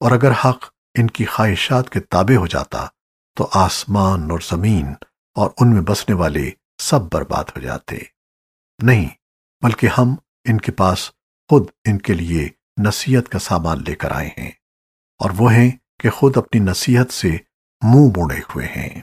اور اگر حق ان کی خواہشات کے تابع ہو جاتا تو آسمان اور زمین اور ان میں بسنے والے سب برباد ہو جاتے۔ نہیں، بلکہ ہم ان کے پاس خود ان کے لیے نصیحت کا سامان لے کر آئے ہیں اور وہ ہیں کہ خود اپنی نصیحت سے منہ موڑے ہوئے ہیں۔